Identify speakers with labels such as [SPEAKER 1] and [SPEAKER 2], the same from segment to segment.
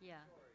[SPEAKER 1] Yeah.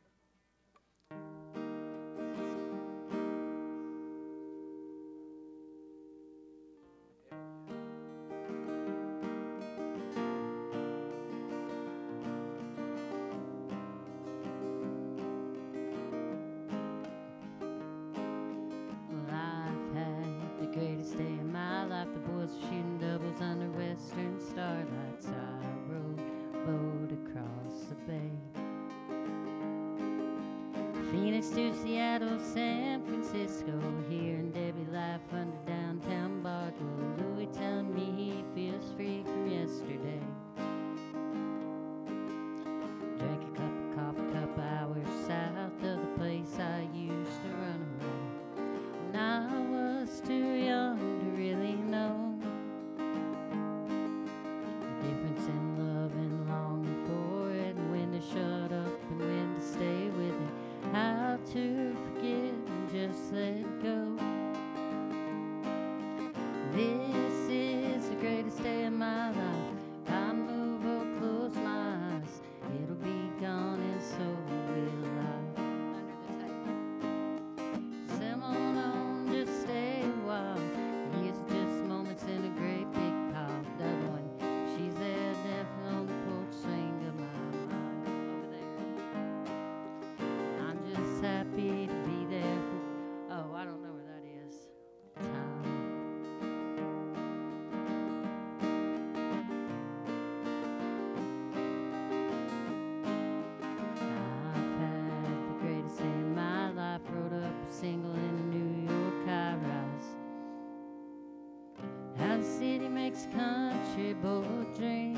[SPEAKER 1] It's country boy dream.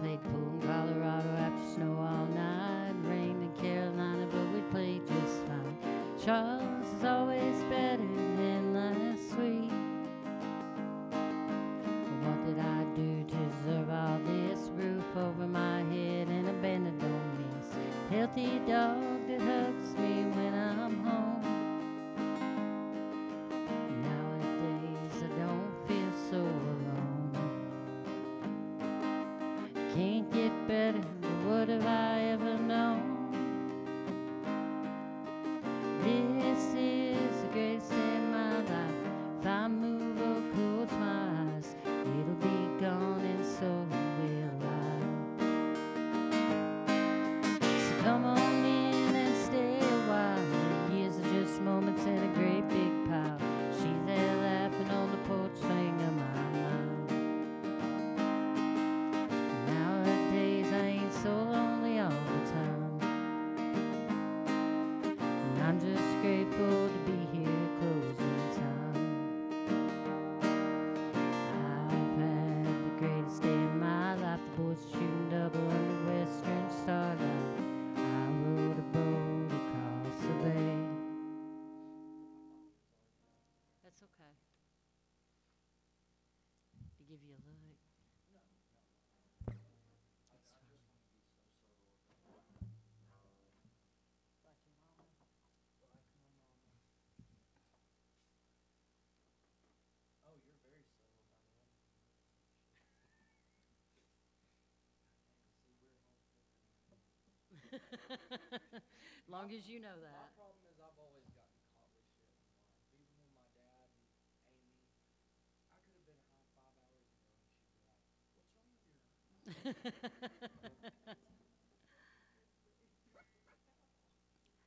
[SPEAKER 1] Played pool in Colorado after snow all night. Rained in Carolina, but we played just fine. Charles is always better.
[SPEAKER 2] descer.
[SPEAKER 1] Long as you know
[SPEAKER 2] My
[SPEAKER 1] that.
[SPEAKER 2] problem is I've always gotten caught with shit. Like, even with my dad and Amy, I could have been high five hours ago and she'd be like, what's wrong with your?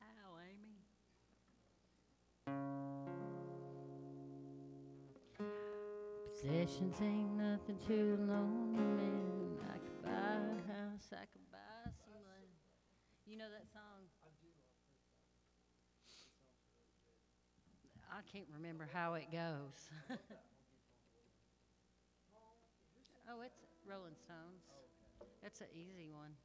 [SPEAKER 1] How, Amy? Possessions ain't nothing to a lonely man. I could buy a house, I could know that song?
[SPEAKER 2] I
[SPEAKER 1] can't remember how it goes.
[SPEAKER 2] oh,
[SPEAKER 1] it's Rolling Stones. That's an easy one.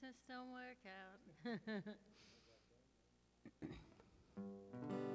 [SPEAKER 2] Just
[SPEAKER 1] don't work out.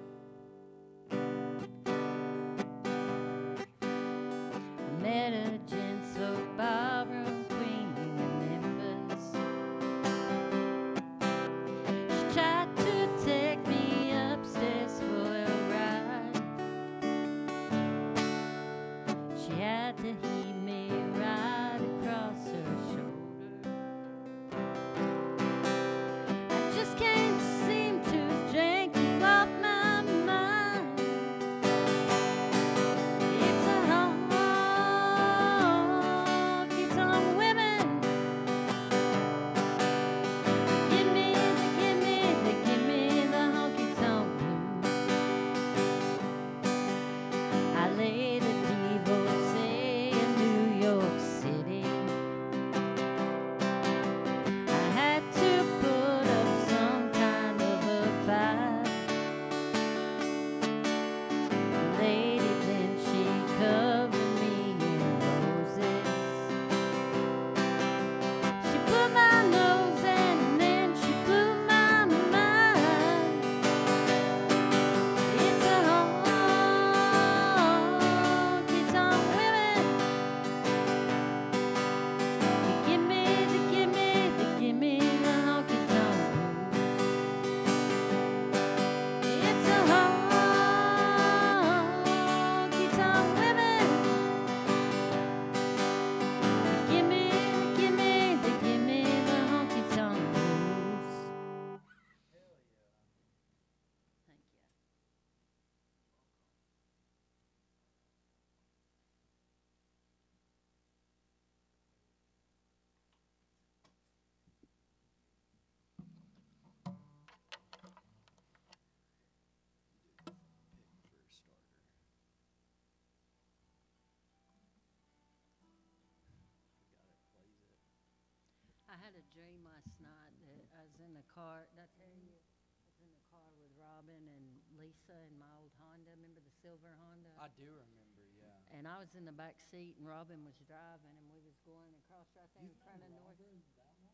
[SPEAKER 1] had a dream last night that I was in the car. Did I tell you? I was in the car with Robin and Lisa in my old Honda. Remember the silver Honda?
[SPEAKER 2] I do remember, yeah.
[SPEAKER 1] and I was in the back seat, and Robin was driving, and we was going across right there in front of North.
[SPEAKER 2] Robin that long?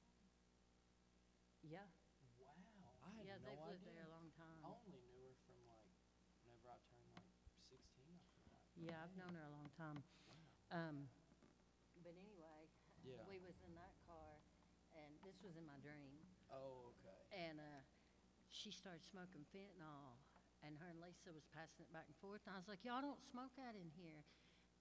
[SPEAKER 1] Yeah,
[SPEAKER 2] Wow. I had
[SPEAKER 1] yeah,
[SPEAKER 2] no
[SPEAKER 1] they've lived
[SPEAKER 2] idea.
[SPEAKER 1] there a long time.
[SPEAKER 2] I only knew her from like whenever I turned like 16, I feel like.
[SPEAKER 1] Yeah, I've known her a long time.
[SPEAKER 2] Wow.
[SPEAKER 1] Um, but anyway,
[SPEAKER 2] Yeah.
[SPEAKER 1] we was in that and this was in my dream.
[SPEAKER 2] Oh, okay.
[SPEAKER 1] and uh, she started smoking fentanyl, and her and Lisa was passing it back and forth. And I was like, "Y'all don't smoke that in here."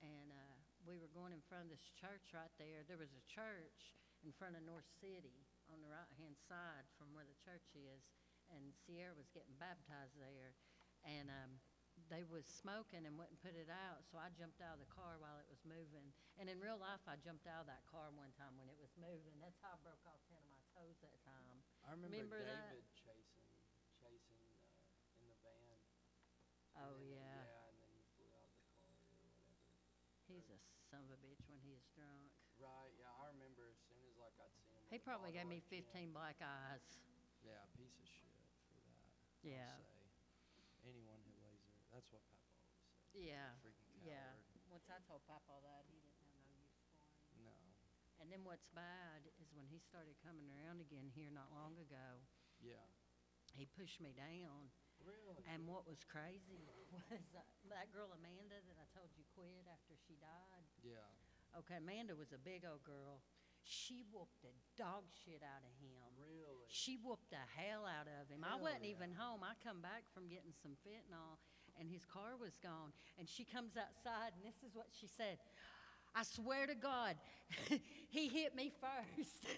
[SPEAKER 1] And uh, we were going in front of this church right there. There was a church in front of North City on the right hand side from where the church is, and Sierra was getting baptized there, and. Um, they was smoking and wouldn't put it out, so I jumped out of the car while it was moving. And in real life, I jumped out of that car one time when it was moving. That's how I broke off ten of my toes that time.
[SPEAKER 2] I remember,
[SPEAKER 1] Remember that?
[SPEAKER 2] David chasing, chasing uh, in the van. and
[SPEAKER 1] Oh,
[SPEAKER 2] then-
[SPEAKER 1] yeah.
[SPEAKER 2] Yeah, and then you flew out the car or whatever.
[SPEAKER 1] He's a son of a bitch when he is drunk.
[SPEAKER 2] Right. Yeah, I remember as soon as like I'd see him.
[SPEAKER 1] He
[SPEAKER 2] with a
[SPEAKER 1] probably gave
[SPEAKER 2] bottle
[SPEAKER 1] me
[SPEAKER 2] of gin.
[SPEAKER 1] 15 black eyes.
[SPEAKER 2] Yeah, piece of shit for that.
[SPEAKER 1] Yeah.
[SPEAKER 2] I'll say. Anyone who lays there, that's what Papa always said.
[SPEAKER 1] Yeah.
[SPEAKER 2] Freaking
[SPEAKER 1] Yeah.
[SPEAKER 2] coward.
[SPEAKER 1] Once I told Papa that, he didn't have no use for him.
[SPEAKER 2] No.
[SPEAKER 1] And then what's bad is when he started coming around again here not long ago,
[SPEAKER 2] Yeah.
[SPEAKER 1] he pushed me down.
[SPEAKER 2] Really?
[SPEAKER 1] And what was crazy was uh, that girl Amanda that I told you quit after she died.
[SPEAKER 2] yeah.
[SPEAKER 1] Okay, Amanda was a big old girl. She whooped the dog shit out of him.
[SPEAKER 2] Really?
[SPEAKER 1] She whooped the hell out of him. I wasn't
[SPEAKER 2] yeah.
[SPEAKER 1] even home. I come back from getting some fentanyl, and his car was gone. And she comes outside, and this is what she said. I swear to God, he hit me first.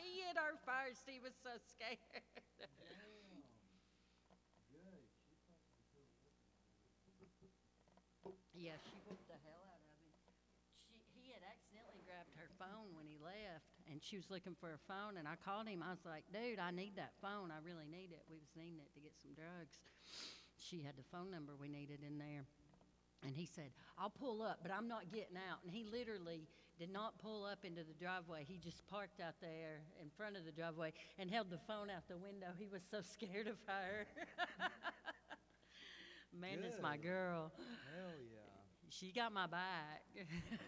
[SPEAKER 1] he hit her first. He was so scared. Yeah, she whooped the hell out of him. She, he had accidentally grabbed her phone when he left, and she was looking for her phone. And I called him. I was like, "Dude, I need that phone. I really need it. We was needing it to get some drugs." She had the phone number we needed in there. And he said, I'll pull up, but I'm not getting out. And he literally did not pull up into the driveway. He just parked out there in front of the driveway and held the phone out the window. He was so scared of her. Amanda's my girl.
[SPEAKER 2] Hell yeah.
[SPEAKER 1] She got my back.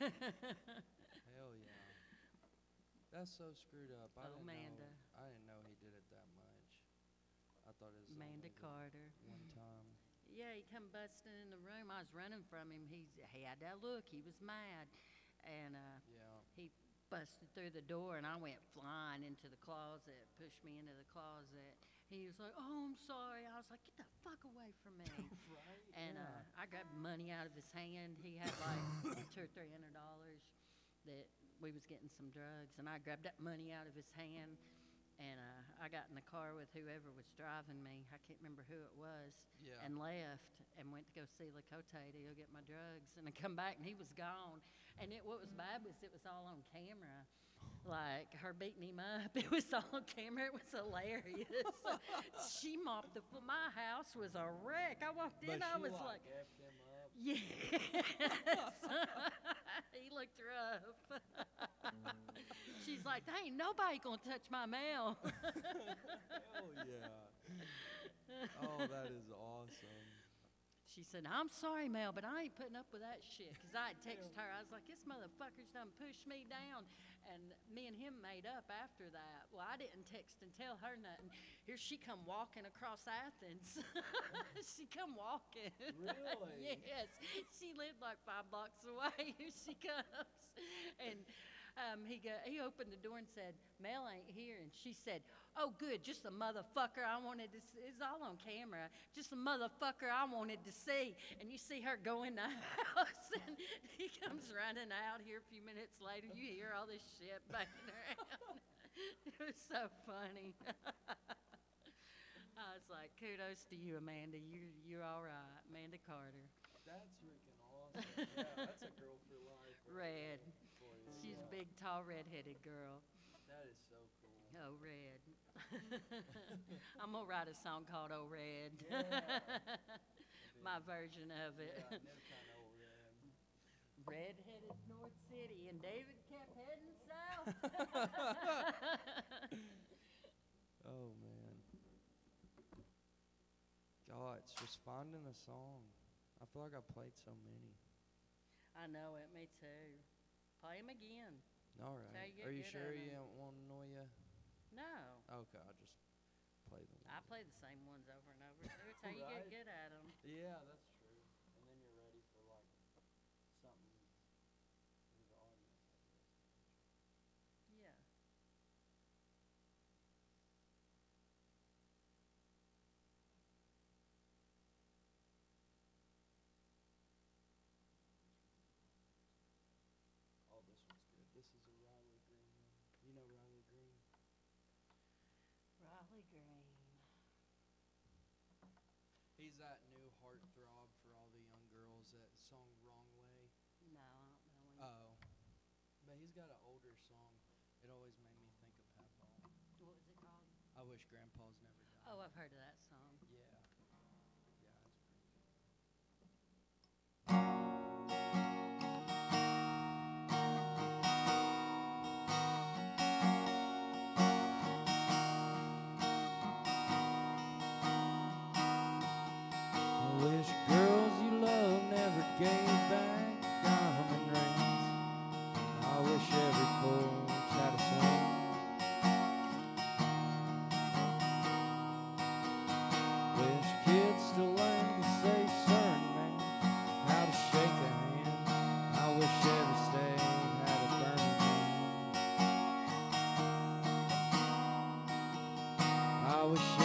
[SPEAKER 2] Hell yeah. That's so screwed up. I
[SPEAKER 1] Oh,
[SPEAKER 2] didn't
[SPEAKER 1] Amanda.
[SPEAKER 2] know. I didn't know he did it that much. I thought it was
[SPEAKER 1] Amanda Carter. Yeah, he come busting in the room. I was running from him. He's, he had that look. He was mad. And uh,
[SPEAKER 2] Yeah.
[SPEAKER 1] he busted through the door, and I went flying into the closet, pushed me into the closet. He was like, Oh, I'm sorry. I was like, Get the fuck away from me.
[SPEAKER 2] right.
[SPEAKER 1] And
[SPEAKER 2] yeah.
[SPEAKER 1] uh, I grabbed money out of his hand. He had like two or three hundred dollars that we was getting some drugs, and I grabbed that money out of his hand. And uh, I got in the car with whoever was driving me. I can't remember who it was
[SPEAKER 2] yeah.
[SPEAKER 1] and left and went to go see Lakota to go get my drugs. And I come back and he was gone. And it, what was bad was it was all on camera. Like her beating him up, it was all on camera. It was hilarious. she mopped the floor. My house was a wreck. I walked in,
[SPEAKER 2] but
[SPEAKER 1] I was like, yes. he looked rough. She's like, there ain't nobody gonna touch my mail.
[SPEAKER 2] Hell yeah. oh, that is awesome.
[SPEAKER 1] She said, I'm sorry, Mel, but I ain't putting up with that shit. Because I had texted her. I was like, this motherfucker's done pushed me down. And me and him made up after that. Well, I didn't text and tell her nothing. Here she come walking across Athens. she come walking.
[SPEAKER 2] Really?
[SPEAKER 1] yes. She lived like five blocks away. Here she comes. And um, he, go, he opened the door and said, Mel ain't here. And she said, Oh, good, just a motherfucker I wanted to see. It's all on camera. Just a motherfucker I wanted to see. And you see her go in the house, and he comes running out here a few minutes later. You hear all this shit banging around. it was so funny. I was like, kudos to you, Amanda. You, you're all right. Amanda Carter.
[SPEAKER 2] That's freaking awesome. yeah, that's a girl for life.
[SPEAKER 1] Red.
[SPEAKER 2] There for.
[SPEAKER 1] She's a big, tall, red-headed girl.
[SPEAKER 2] That is so cool.
[SPEAKER 1] Oh, red. I'm gonna write a song called "Oh Red."
[SPEAKER 2] Yeah.
[SPEAKER 1] My version of it.
[SPEAKER 2] Yeah, no kind of oh, red.
[SPEAKER 1] Red headed North City, and David kept heading south.
[SPEAKER 2] Oh man. God, it's just finding a song. I feel like I played so many.
[SPEAKER 1] I know it, me too. Play him again.
[SPEAKER 2] All right.
[SPEAKER 1] how you get
[SPEAKER 2] Are you
[SPEAKER 1] good
[SPEAKER 2] sure
[SPEAKER 1] at
[SPEAKER 2] you
[SPEAKER 1] 'em.
[SPEAKER 2] don't want to annoy you?
[SPEAKER 1] No,
[SPEAKER 2] Okay, I'll just play them.
[SPEAKER 1] I play the same ones over and over. too. It's how you
[SPEAKER 2] Right.
[SPEAKER 1] get good at them.
[SPEAKER 2] Yeah, that's true. And then you're ready for like something for the audience, I guess.
[SPEAKER 1] Yeah.
[SPEAKER 2] Oh, this one's good. This is a Riley Green one. You know Riley Green?
[SPEAKER 1] Riley Green.
[SPEAKER 2] He's that new heartthrob for all the young girls that song Wrong Way.
[SPEAKER 1] No, I don't know.
[SPEAKER 2] Oh. But he's got an older song. It always made me think of Papa.
[SPEAKER 1] what was it called?
[SPEAKER 2] I wish Grandpa's never died.
[SPEAKER 1] Oh, I've heard of that
[SPEAKER 2] I wish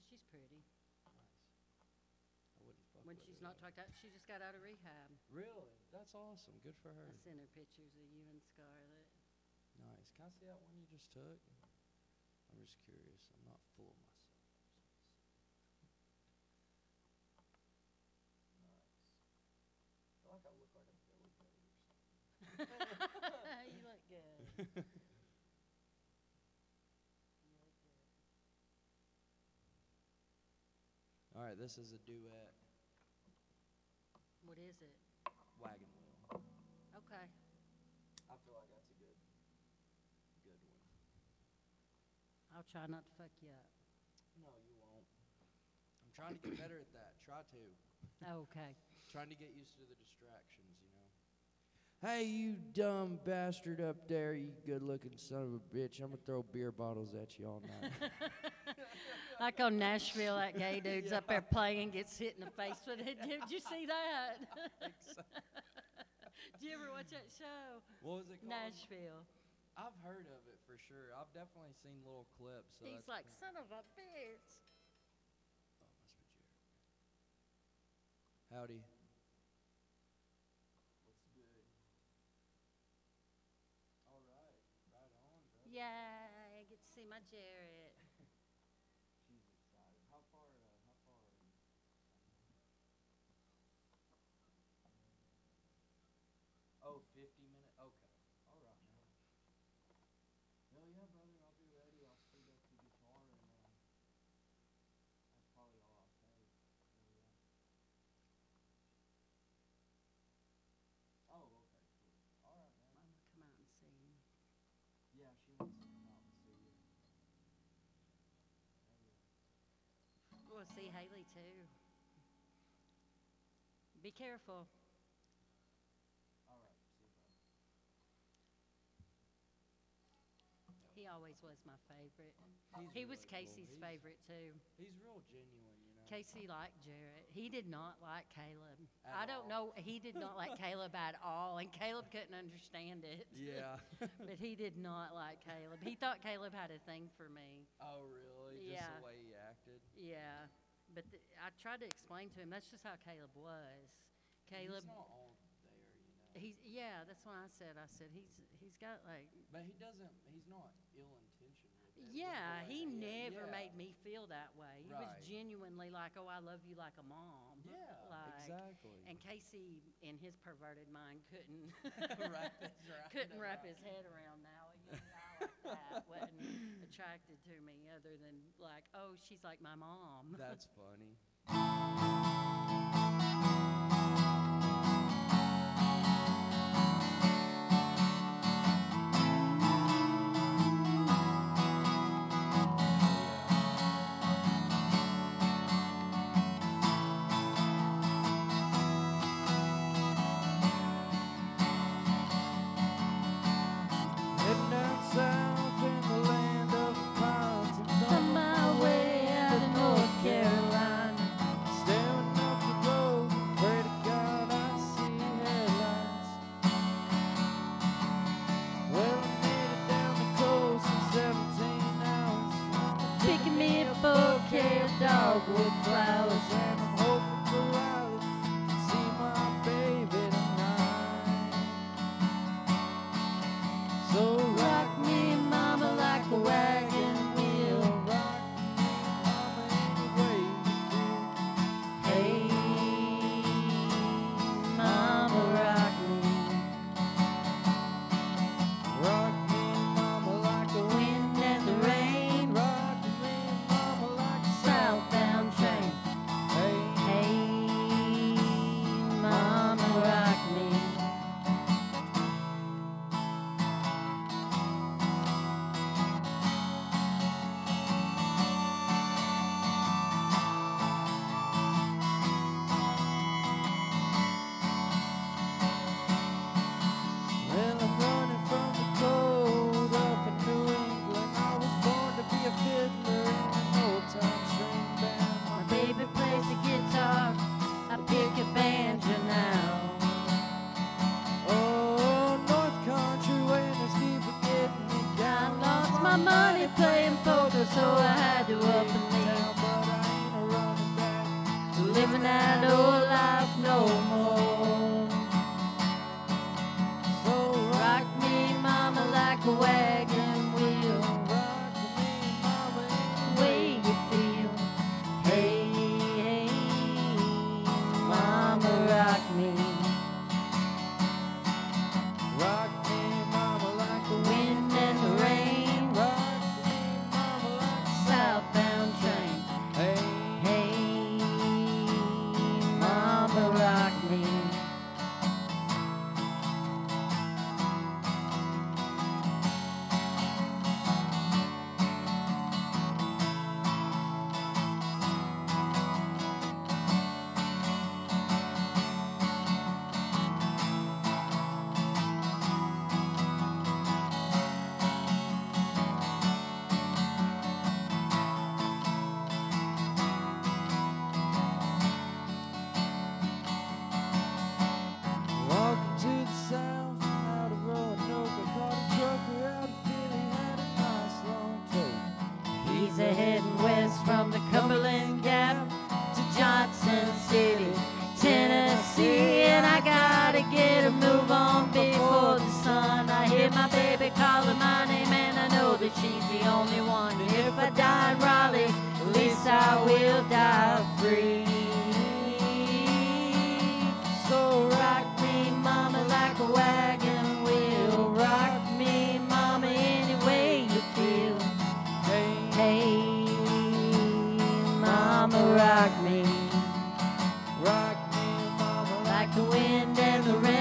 [SPEAKER 1] Yeah, she's pretty.
[SPEAKER 2] Nice. I wouldn't fuck
[SPEAKER 1] When
[SPEAKER 2] with
[SPEAKER 1] she's
[SPEAKER 2] her,
[SPEAKER 1] not
[SPEAKER 2] though.
[SPEAKER 1] talked out, she just got out of rehab.
[SPEAKER 2] Really? That's awesome. Good for her.
[SPEAKER 1] I sent her pictures of you and Scarlett.
[SPEAKER 2] Nice. Can I see that one you just took? I'm just curious. I'm not full of myself. Nice. I feel like I look like a Billy Goat or something.
[SPEAKER 1] you look good. you look good.
[SPEAKER 2] All right, this is a duet
[SPEAKER 1] What is it?
[SPEAKER 2] wagon wheel.
[SPEAKER 1] Okay.
[SPEAKER 2] I feel like that's a good, good one.
[SPEAKER 1] I'll try not to fuck you up.
[SPEAKER 2] No, you won't. I'm trying to get better at that. Try to.
[SPEAKER 1] Okay.
[SPEAKER 2] Trying to get used to the distractions, you know. Hey, you dumb bastard up there, you good looking son of a bitch. I'm going to throw beer bottles at you all night.
[SPEAKER 1] Like on Nashville, that gay dude's up there playing, gets hit in the face with it. Did you see that? Did you ever watch that show?
[SPEAKER 2] what was it called?
[SPEAKER 1] Nashville.
[SPEAKER 2] I've heard of it for sure. I've definitely seen little clips. So
[SPEAKER 1] He's
[SPEAKER 2] that's
[SPEAKER 1] like, son of a bitch.
[SPEAKER 2] Oh, must be Jared. Howdy. What's good? All right. Right on, bro.
[SPEAKER 1] Yeah, I get to see my Jarrett.
[SPEAKER 2] She's excited. How far, uh, how far are you? 50 minutes? Okay. All right, man. Hell yeah, brother. I'll be ready. I'll speed up the guitar and, uh, that's probably all I'll say. Hell yeah. Oh, okay, cool. All right, man.
[SPEAKER 1] Mama, come out and see him.
[SPEAKER 2] Yeah, she wants to come out and see you. Hell yeah.
[SPEAKER 1] We'll see Haley too. Be careful.
[SPEAKER 2] All right, see you, bud.
[SPEAKER 1] He always was my favorite.
[SPEAKER 2] He's
[SPEAKER 1] He was
[SPEAKER 2] really.
[SPEAKER 1] Casey's
[SPEAKER 2] He's-
[SPEAKER 1] favorite too.
[SPEAKER 2] He's real genuine, you know.
[SPEAKER 1] Casey liked Jarrett. He did not like Caleb.
[SPEAKER 2] At
[SPEAKER 1] I don't
[SPEAKER 2] all.
[SPEAKER 1] know. He did not like Caleb at all, and Caleb couldn't understand it.
[SPEAKER 2] Yeah.
[SPEAKER 1] But he did not like Caleb. He thought Caleb had a thing for me.
[SPEAKER 2] oh, really? Just
[SPEAKER 1] Yeah.
[SPEAKER 2] the way he acted.
[SPEAKER 1] Yeah. But I tried to explain to him that's just how Caleb was. Caleb,
[SPEAKER 2] He's not all there, you know.
[SPEAKER 1] he's yeah. That's what I said. I said he's he's got like
[SPEAKER 2] But he doesn't. He's not ill intentioned with it. with the
[SPEAKER 1] yeah. He never
[SPEAKER 2] yeah.
[SPEAKER 1] made me feel that way. He was genuinely like, oh, I love you like a mom.
[SPEAKER 2] Yeah,
[SPEAKER 1] like,
[SPEAKER 2] exactly.
[SPEAKER 1] And Casey, in his perverted mind, couldn't
[SPEAKER 2] Wrap right
[SPEAKER 1] couldn't wrap his head around now. You know, like that wasn't attracted to me other than like, oh, she's like my mom.
[SPEAKER 2] That's funny.
[SPEAKER 1] Like the wind and the rain.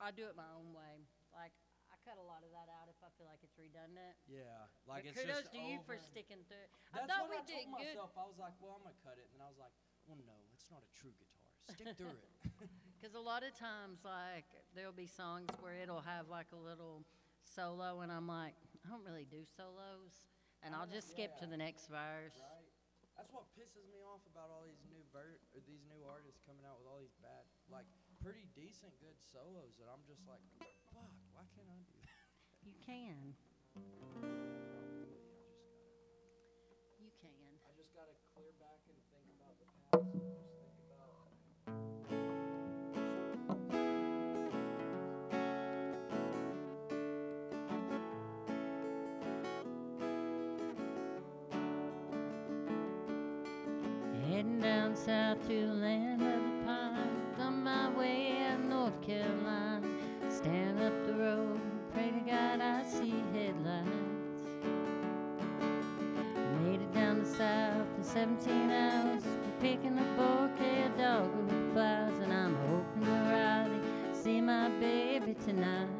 [SPEAKER 2] I
[SPEAKER 1] do it my own way. Like, I cut a lot of that out if I feel like it's redundant.
[SPEAKER 2] yeah, like
[SPEAKER 1] but
[SPEAKER 2] it's
[SPEAKER 1] kudos
[SPEAKER 2] just
[SPEAKER 1] to you for sticking through it. I
[SPEAKER 2] That's
[SPEAKER 1] thought
[SPEAKER 2] what
[SPEAKER 1] we
[SPEAKER 2] I
[SPEAKER 1] did
[SPEAKER 2] told
[SPEAKER 1] good.
[SPEAKER 2] myself. I was like, well, I'm gonna cut it, and then I was like, well, no, it's not a true guitar. Stick through it.
[SPEAKER 1] Because a lot of times, like, there'll be songs where it'll have like a little solo, and I'm like, I don't really do solos. And I'll just skip to the next verse.
[SPEAKER 2] Right. That's what pisses me off about all these new ver- or these new artists coming out with all these bad, like pretty decent, good solos that I'm just like, fuck, why can't I do that?
[SPEAKER 1] You can.
[SPEAKER 2] Really, I just gotta,
[SPEAKER 1] You can.
[SPEAKER 2] I just gotta clear back and think about the past. And just think about.
[SPEAKER 1] Heading down south to land of the pines. On my way out North Carolina. Stand up the road, pray to God I see headlights. Made it down the south in 17 hours. Picking a bouquet of dogwood flowers, and I'm hoping to Raleigh see my baby tonight.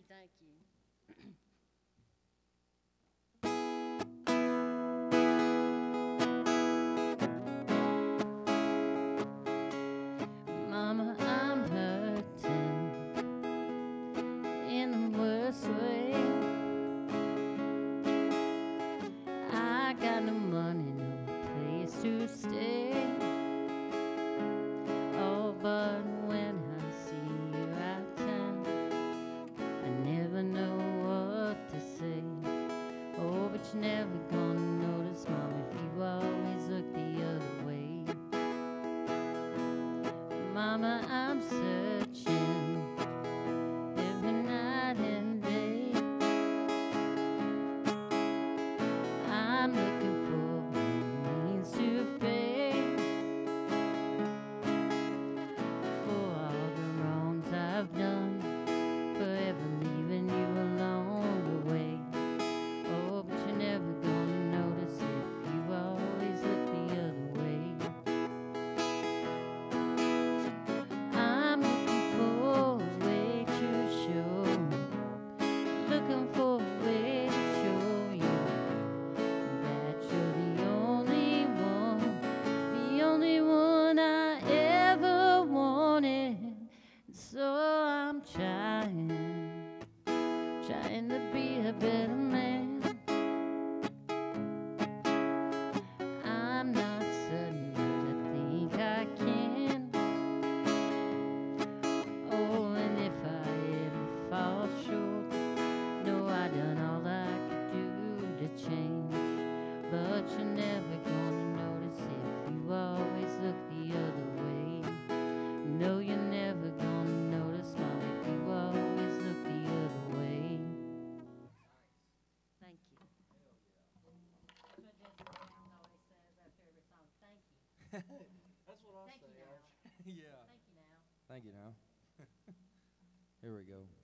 [SPEAKER 1] never gone. but you're never gonna notice it. You always look the other way. No, you're never gonna notice, Mom, if you always look the other way. Thank you. Thank you.
[SPEAKER 2] That's what I'll
[SPEAKER 1] Thank
[SPEAKER 2] say.
[SPEAKER 1] You
[SPEAKER 2] now. yeah.
[SPEAKER 1] Thank you now.
[SPEAKER 2] Thank you now. Here we go.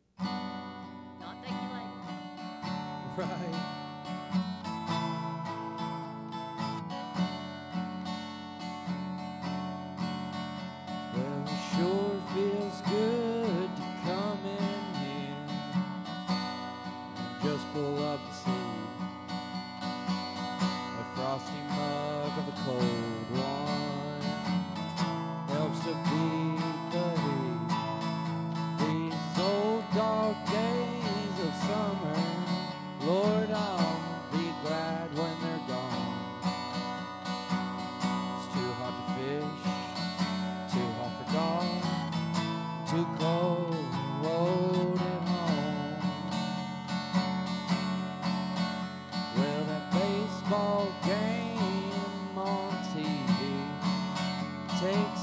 [SPEAKER 2] takes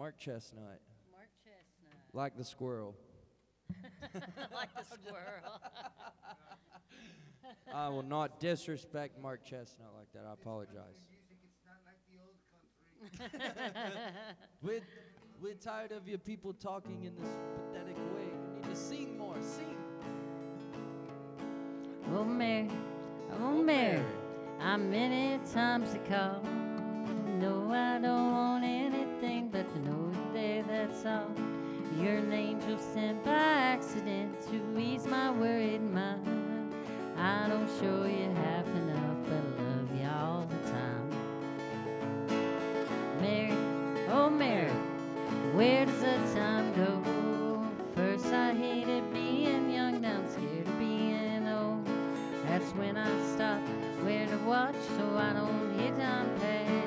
[SPEAKER 2] Mark Chesnutt,
[SPEAKER 1] Mark Chesnutt.
[SPEAKER 2] like the squirrel.
[SPEAKER 1] like the squirrel.
[SPEAKER 2] I will not disrespect Mark Chesnutt like that. I apologize. We're, we're tired of your people talking in this pathetic way. You need to sing more. Sing.
[SPEAKER 1] oh, Mary. Oh, oh Mary. I'm many times to call. No, I don't want but to know there, that's all. You're an angel sent by accident to ease my worried mind. I don't show you half enough, but I love you all the time. Mary, oh Mary, where does the time go? First I hated being young, now I'm scared of being old. That's when I stop where to watch so I don't hear time pass.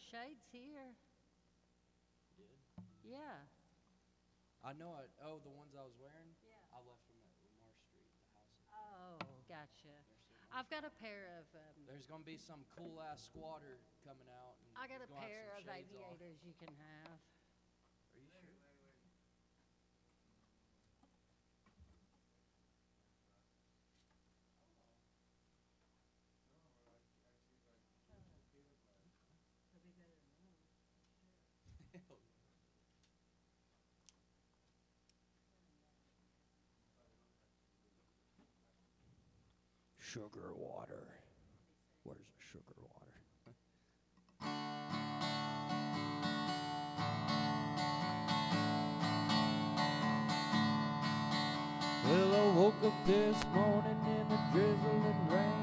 [SPEAKER 2] Shades
[SPEAKER 1] here. Yeah.
[SPEAKER 2] I know I, oh, the ones I was wearing?
[SPEAKER 1] Yeah.
[SPEAKER 2] I left them at Lamar Street, the house.
[SPEAKER 1] Oh, gotcha.
[SPEAKER 2] They're still on.
[SPEAKER 1] I've got a pair of. Um,
[SPEAKER 2] There's gonna be some cool ass squatter coming out. And
[SPEAKER 1] I got a
[SPEAKER 2] he's gonna have
[SPEAKER 1] pair
[SPEAKER 2] some
[SPEAKER 1] of
[SPEAKER 2] shades
[SPEAKER 1] aviators you can have.
[SPEAKER 2] Sugar water. Where's the sugar water? Well, I woke up this morning in a drizzling rain.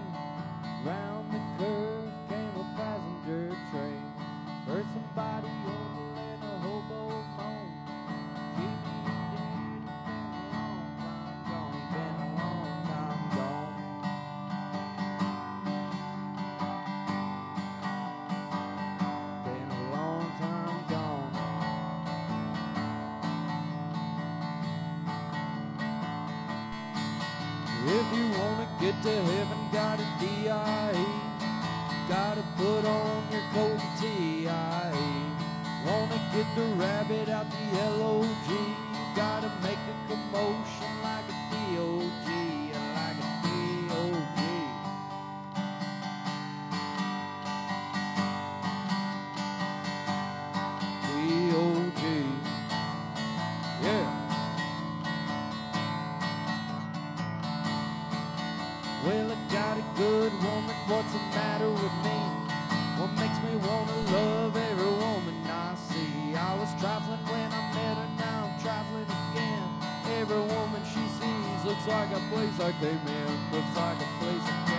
[SPEAKER 2] Like a place I came looks like a place